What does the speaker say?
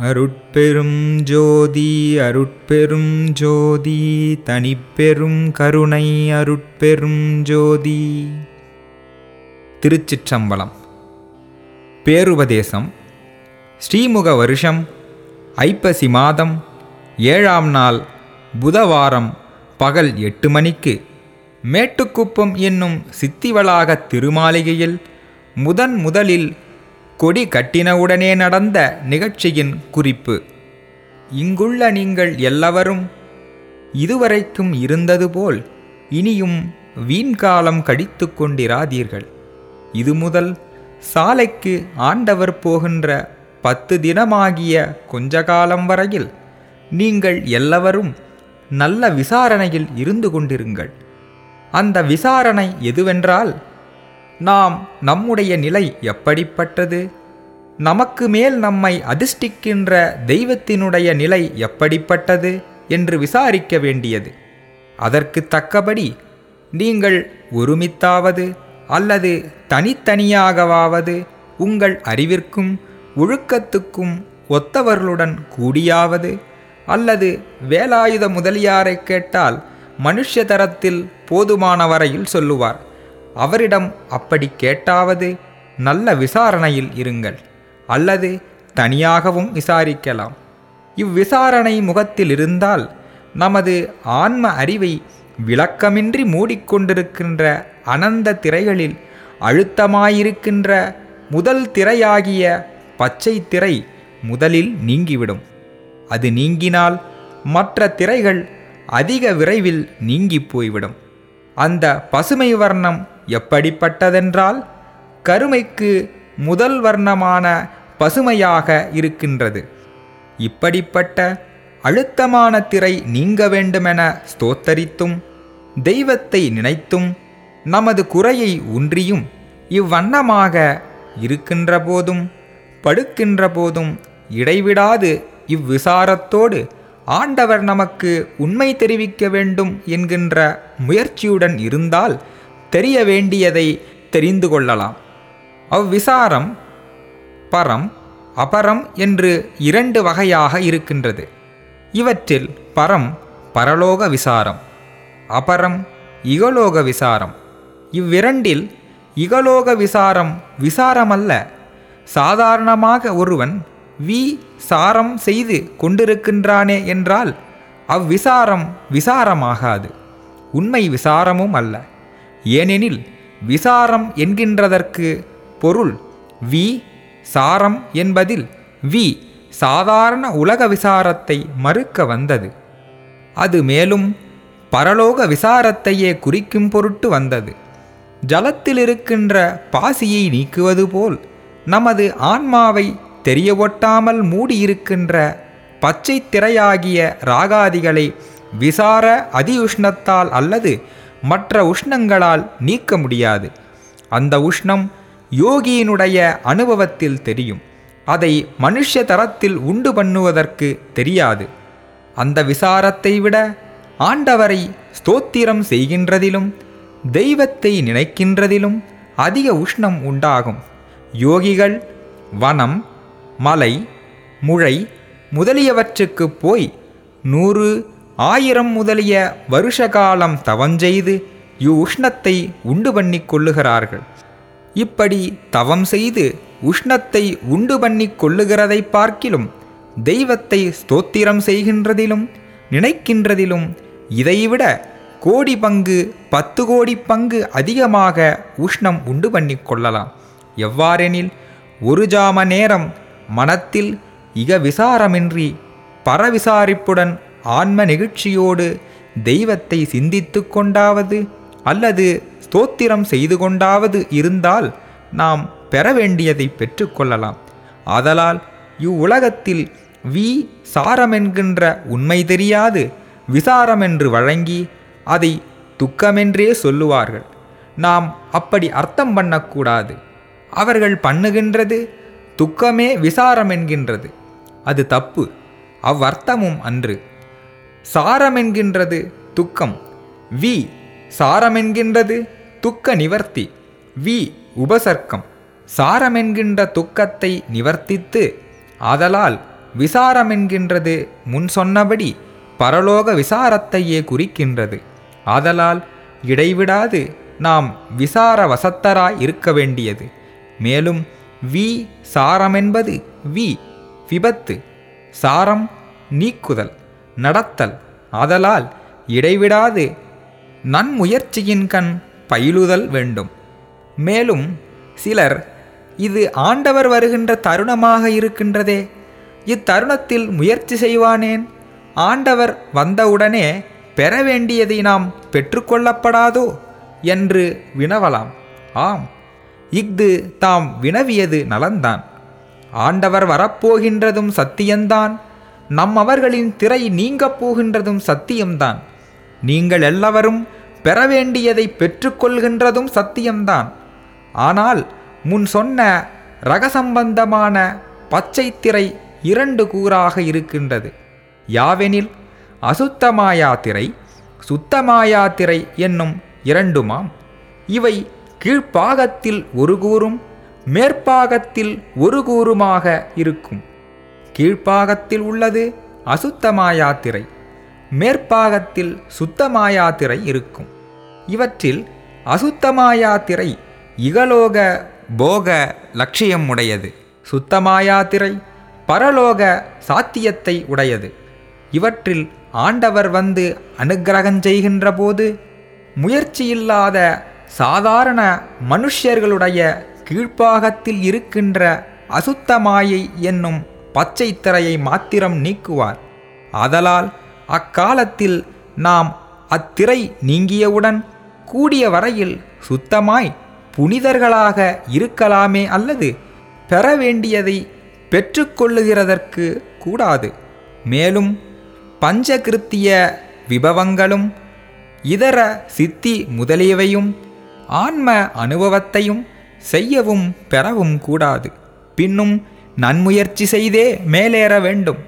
அருட்பெரும் ஜோதி அருட்பெரும் ஜோதி தனிப்பெரும் கருணை அருட்பெரும் ஜோதி. திருச்சிற்றம்பலம். பேருபதேசம். ஸ்ரீமுக வருஷம் ஐப்பசி மாதம் ஏழாம் நாள் புதவாரம் பகல் எட்டு மணிக்கு. மேட்டுக்குப்பம் என்னும் சித்திவளாக திருமாளிகையில் முதன் முதலில் கொடி கட்டினவுடனே நடந்த நிகழ்ச்சியின் குறிப்பு. இங்குள்ள நீங்கள் எல்லவரும் இதுவரைக்கும் இருந்தது போல் இனியும் வீண்காலம் கடித்து கொண்டிராதீர்கள். இது முதல் சாலைக்கு ஆண்டவர் போகின்ற பத்து தினமாகிய கொஞ்ச காலம் வரையில் நீங்கள் எல்லவரும் நல்ல விசாரணையில் இருந்து கொண்டிருங்கள். அந்த விசாரணை எதுவென்றால் நாம் நம்முடைய நிலை எப்படிப்பட்டது? நமக்கு மேல் நம்மை அதிர்ஷ்டிக்கின்ற தெய்வத்தினுடைய நிலை எப்படிப்பட்டது என்று விசாரிக்க வேண்டியது. அதற்கு தக்கபடி நீங்கள் ஒருமித்தாவது அல்லது தனித்தனியாகவாவது உங்கள் அறிவிற்கும் ஒழுக்கத்துக்கும் ஒத்தவர்களுடன் கூடியாவது அல்லது வேலாயுத முதலியாரை கேட்டால் மனுஷதரத்தில் போதுமான வரையில் சொல்லுவார். அவரிடம் அப்படி கேட்டாவது நல்ல விசாரணையில் இருங்கள் அல்லது தனியாகவும் விசாரிக்கலாம். இவ்விசாரணை முகத்தில் இருந்தால் நமது ஆன்ம அறிவை விளக்கமின்றி மூடிக்கொண்டிருக்கின்ற அனந்த திரைகளில் அழுத்தமாயிருக்கின்ற முதல் திரையாகிய பச்சை திரை முதலில் நீங்கிவிடும். அது நீங்கினால் மற்ற திரைகள் அதிக விரைவில் நீங்கி போய்விடும். அந்த பசுமை வர்ணம் எப்படிப்பட்டதென்றால் கருமைக்கு முதல் வர்ணமான பசுமையாக இருக்கின்றது. இப்படிப்பட்ட அழுத்தமான திரை நீங்க வேண்டுமென ஸ்தோத்தரித்தும் தெய்வத்தை நினைத்தும் நமது குறையை ஊன்றியும் இவ்வண்ணமாக இருக்கின்ற போதும் படுக்கின்ற போதும் இடைவிடாது இவ்விசாரத்தோடு ஆண்டவர் நமக்கு உண்மை தெரிவிக்க வேண்டும் என்கின்ற முயற்சியுடன் இருந்தால் தெரிய வேண்டியதை தெரிந்து கொள்ளலாம். அவ்விசாரம் பரம் அபரம் என்று இரண்டு வகையாக இருக்கின்றது. இவற்றில் பரம் பரலோக விசாரம் அபரம் இகலோக விசாரம். இவ்விரண்டில் இகலோக விசாரம் விசாரமல்ல. சாதாரணமாக ஒருவன் வி சாரம் செய்து கொண்டிருக்கின்றானே என்றால் அவ்விசாரம் விசாரமாகாது. உண்மை விசாரமும் அல்ல. ஏனெனில் விசாரம் என்கின்றதற்கு பொருள் வி சாரம் என்பதில் வி சாதாரண உலக விசாரத்தை மறுக்க வந்தது. அது மேலும் பரலோக விசாரத்தையே குறிக்கும் பொருட்டு வந்தது. ஜலத்தில் இருக்கின்ற பாசியை நீக்குவது போல் நமது ஆன்மாவை தெரிய ஒட்டாமல் மூடியிருக்கின்ற பச்சை திரையாகிய ராகாதிகளை விசார அதி உஷ்ணத்தால் அல்லது மற்ற உஷ்ணங்களால் நீக்க முடியாது. அந்த உஷ்ணம் யோகியினுடைய அனுபவத்தில் தெரியும். அதை மனுஷ தரத்தில் உண்டு பண்ணுவதற்கு தெரியாது. அந்த விசாரத்தை விட ஆண்டவரை ஸ்தோத்திரம் செய்கின்றதிலும் தெய்வத்தை நினைக்கின்றதிலும் அதிக உஷ்ணம் உண்டாகும். யோகிகள் வனம் மலை முழை முதலியவற்றுக்கு போய் நூறு ஆயிரம் முதலிய வருஷ காலம் தவஞ்செய்து இவ்வுஷ்ணத்தை உண்டு பண்ணி கொள்ளுகிறார்கள். இப்படி தவம் செய்து உஷ்ணத்தை உண்டு பண்ணி கொள்ளுகிறதை பார்க்கிலும் தெய்வத்தை ஸ்தோத்திரம் செய்கின்றதிலும் நினைக்கின்றதிலும் இதைவிட கோடி பங்கு பத்து கோடி பங்கு அதிகமாக உஷ்ணம் உண்டு பண்ணி கொள்ளலாம். எவ்வாறெனில் ஒரு ஜாம நேரம் மனத்தில் இக விசாரமின்றி பரவிசாரிப்புடன் ஆன்ம நெகிழ்ச்சியோடு தெய்வத்தை சிந்தித்து கொண்டாவது அல்லது ஸ்தோத்திரம் செய்து கொண்டாவது இருந்தால் நாம் பெற வேண்டியதை பெற்றுக்கொள்ளலாம் ஆதலால் இவ்வுலகத்தில் வி சாரமென்கின்ற உண்மை தெரியாது. விசாரமென்று வழங்கி அதை துக்கமென்றே சொல்லுவார்கள். நாம் அப்படி அர்த்தம் பண்ணக்கூடாது. அவர்கள் பண்ணுகின்றது துக்கமே விசாரம் என்கின்றது. அது தப்பு. அவ்வர்த்தமும் அன்று சாரமென்கின்றது துக்கம். வி சாரமென்கின்றது துக்க நிவர்த்தி. வி உபசர்க்கம். சாரமென்கின்ற துக்கத்தை நிவர்த்தித்து ஆதலால் விசாரம் என்கின்றது முன் சொன்னபடி பரலோக விசாரத்தையே குறிக்கின்றது. ஆதலால் இடைவிடாது நாம் விசார வசத்தராய் இருக்க வேண்டியது. மேலும் வி சாரம் என்பது வி விபத்து சாரம் நீக்குதல். நடத்தல். ஆதலால் இடைவிடாது. நன்முயற்சியின் கண் பயிலுதல் வேண்டும். மேலும் சிலர் இது ஆண்டவர் வருகின்ற தருணமாக இருக்கின்றதே. இத்தருணத்தில் முயற்சி செய்வானேன். ஆண்டவர் வந்தவுடனே பெற வேண்டியதை நாம் பெற்றுக்கொள்ளப்படாதோ? என்று வினவலாம். ஆம் இஃது தாம் வினவியது நலந்தான் ஆண்டவர் வரப்போகின்றதும் சத்தியந்தான். நம் அவர்களின் திரை நீங்கப் போகின்றதும் சத்தியம்தான். நீங்கள் எல்லாவரும் பெற வேண்டியதை பெற்றுக்கொள்கின்றதும் சத்தியம்தான். ஆனால் முன் சொன்ன ரகசம்பந்தமான பச்சை திரை இரண்டு கூறாக இருக்கின்றது. யாவெனில் அசுத்தமாயா திரை சுத்தமாயா திரை என்னும் இரண்டுமாம். இவை கீழ்ப்பாகத்தில் ஒரு கூறும் மேற்பாகத்தில் ஒரு கூறுமாக இருக்கும். கீழ்ப்பாகத்தில் உள்ளது அசுத்தமாயாத்திரை. மேற்பாகத்தில் சுத்தமாயாத்திரை இருக்கும். இவற்றில் அசுத்தமாயாத்திரை இகலோக போக லட்சியம் உடையது. சுத்தமாயாத்திரை பரலோக சாத்தியத்தை உடையது. இவற்றில் ஆண்டவர் வந்து அனுகிரகஞ்செய்கின்ற போது முயற்சியில்லாத சாதாரண மனுஷ்யர்களுடைய கீழ்ப்பாகத்தில் இருக்கின்ற அசுத்தமாயை என்னும் பச்சை திரையை மாத்திரம் நீக்குவார். ஆதலால் அக்காலத்தில் நாம் அத்திரை நீங்கியவுடன் கூடிய வரையில் சுத்தமாய் புனிதர்களாக இருக்கலாமே அல்லது பெற வேண்டியதை பெற்றுக்கொள்ளுகிறதற்கு கூடாது. மேலும் பஞ்சகிருத்திய விபவங்களும் இதர சித்தி முதலியவையும் ஆன்ம அனுபவத்தையும் செய்யவும் பெறவும் கூடாது. பின்னும் நன்முயற்சி செய்தே மேலேற வேண்டும்.